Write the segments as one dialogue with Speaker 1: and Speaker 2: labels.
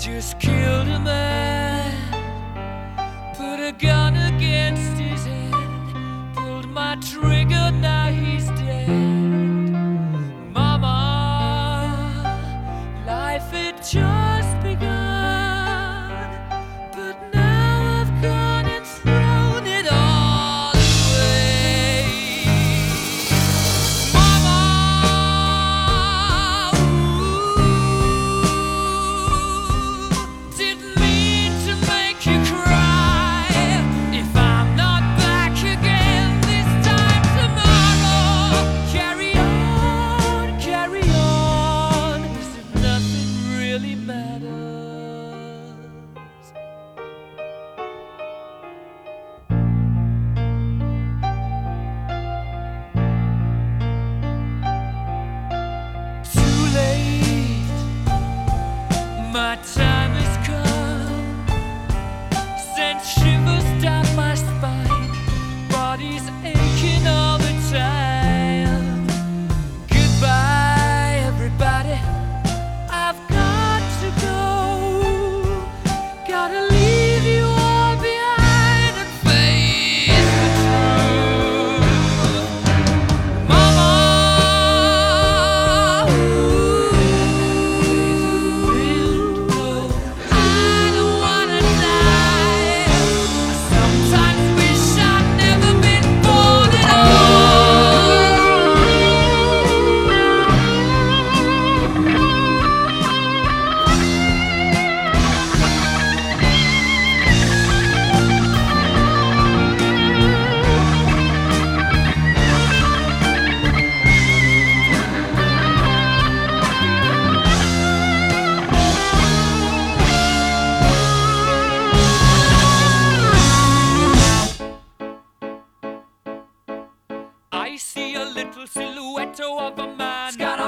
Speaker 1: Just killed a man, put a gun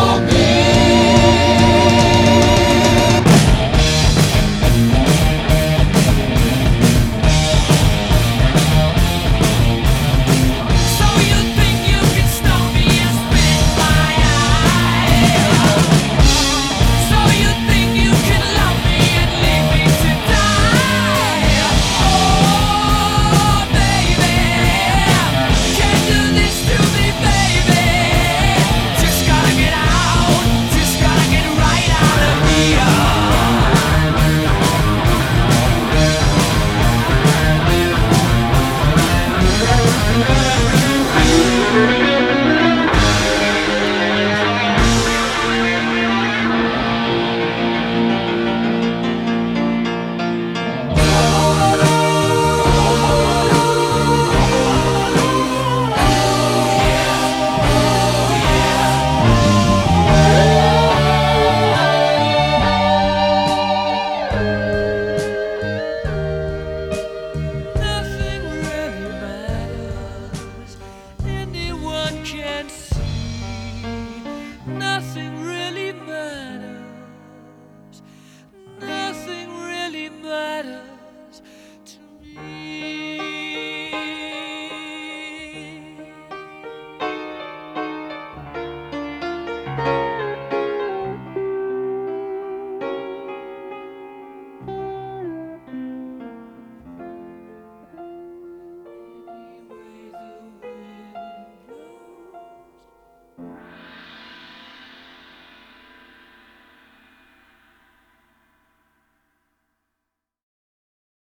Speaker 2: homem.